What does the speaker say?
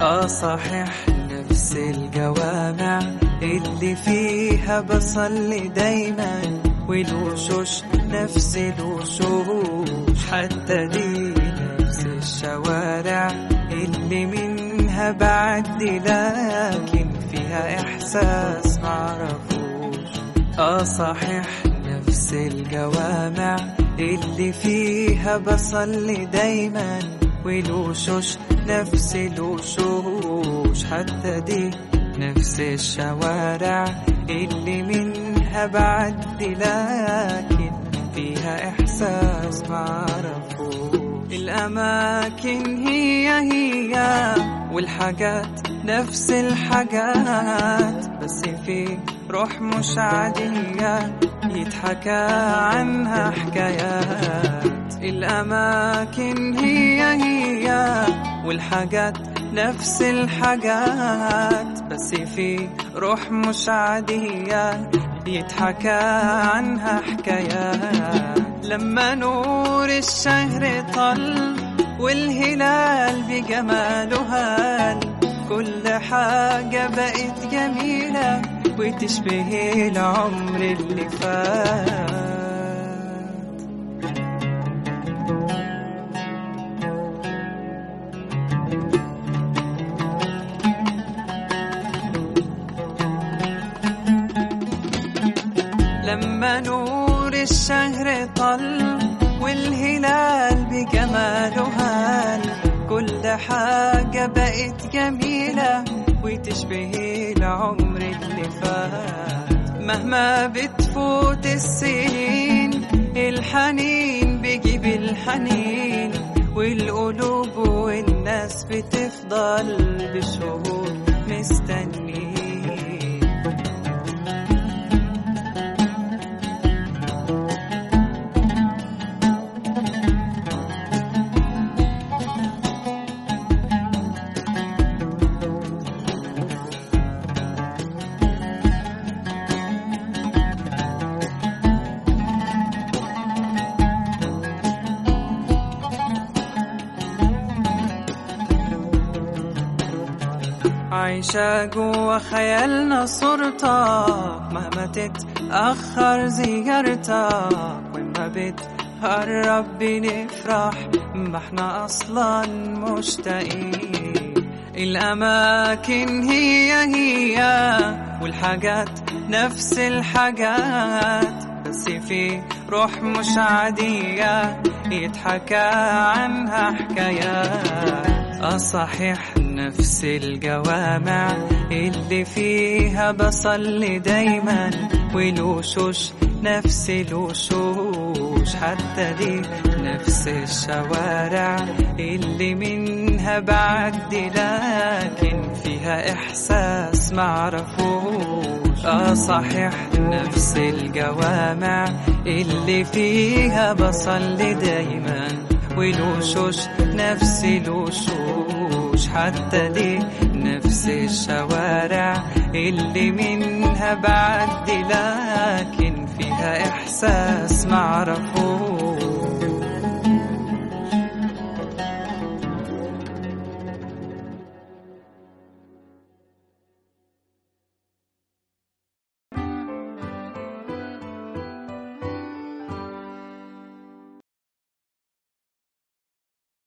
آه صحيح نفس الجوامع اللي فيها بصلي دايما والوشوش نفس الوشوش حتى دي نفس الشوارع اللي منها بعدي لكن فيها إحساس معرفوش. آه صحيح نفس الجوامع اللي فيها بصلي دايما والوشوش نفس الوشوش. حتى دي نفس الشوارع اللي منها بعدي لكن فيها إحساس معرفوش. الأماكن هي هي والحاجات نفس الحاجات. بس في روح مش عادية يتحكى عنها حكايات. الأماكن هي هي والحاجات نفس الحاجات. بس في روح مش عادية يتحكى عنها حكايات لما نور الشهر طل والهلال بجماله هال كل حاجة بقت جميلة وتشبه العمر اللي فات. لما نور الشهر طل والهلال بجماله هال كل حاجة بقت جميلة وتشبه العمر اللي فات. مهما بتفوت السنين الحنين بيجيب الحنين والقلوب والناس بتفضل بشهور مستنيين. عايشة جوا خيالنا صورتك. مهما تتأخر زيارتك. وما بتقرب بنفرح ما إحنا أصلا مشتاقين. الأماكن هي هي. والحاجات نفس الحاجات. بس في روح مش عادية يتحكى عنها حكايات. آه صحيح نفس الجوامع اللي فيها بصلي دايما والوشوش نفس الوشوش. حتى دي نفس الشوارع اللي منها بعدي لكن فيها إحساس معرفوش. آه صحيح نفس الجوامع اللي فيها بصلي دايما والوشوش نفس الوشوش. حتى دي نفس الشوارع اللي منها بعدي لكن فيها إحساس معرفوش.